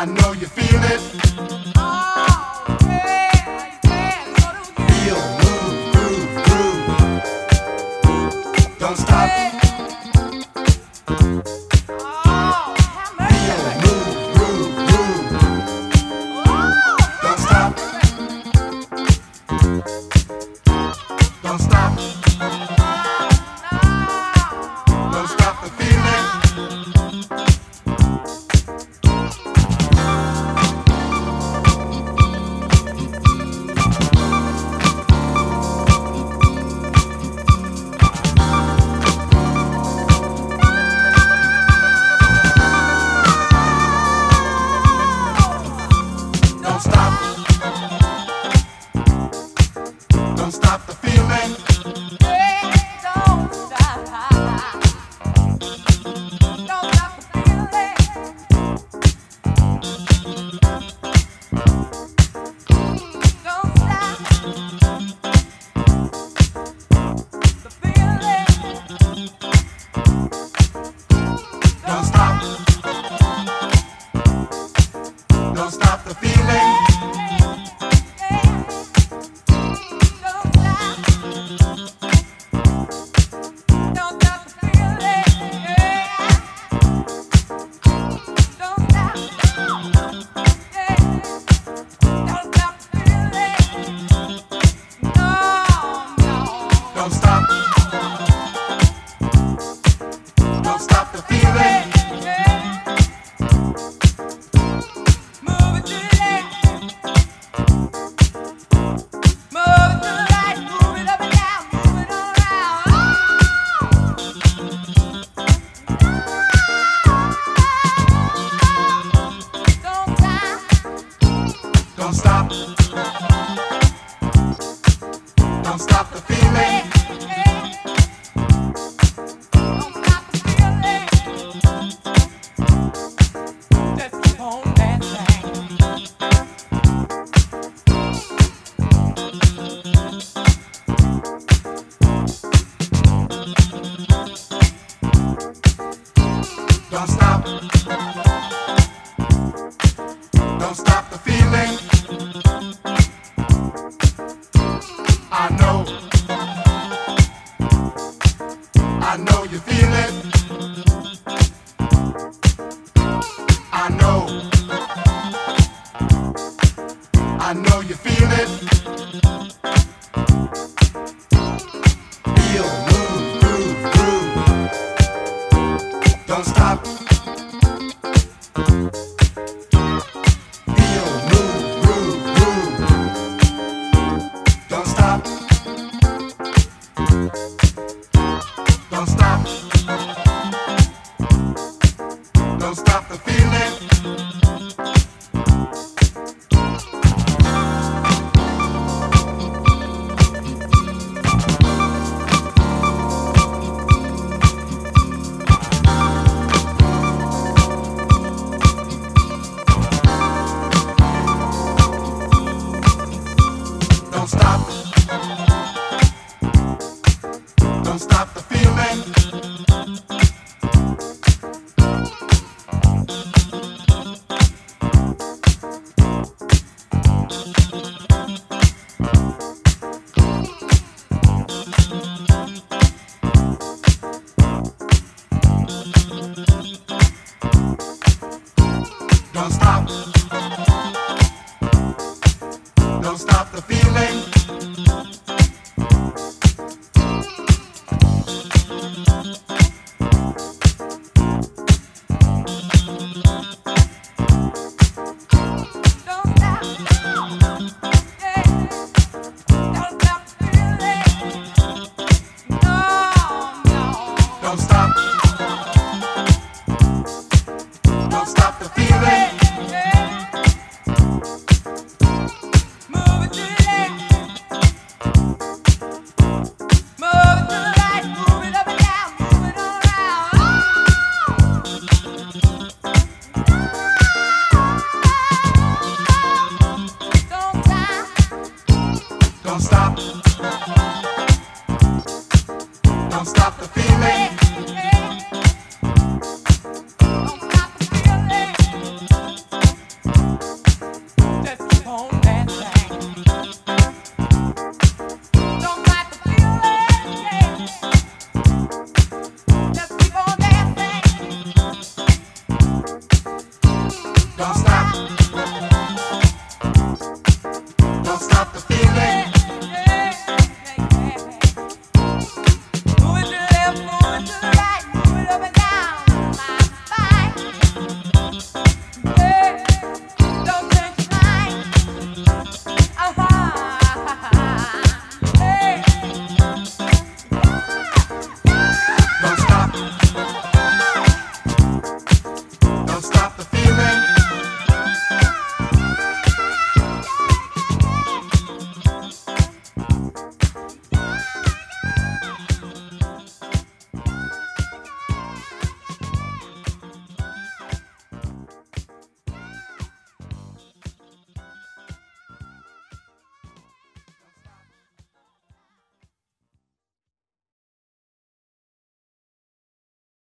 I know you feel it. Oh. the feeling. Don't stop the feeling. stop. stop the feeling.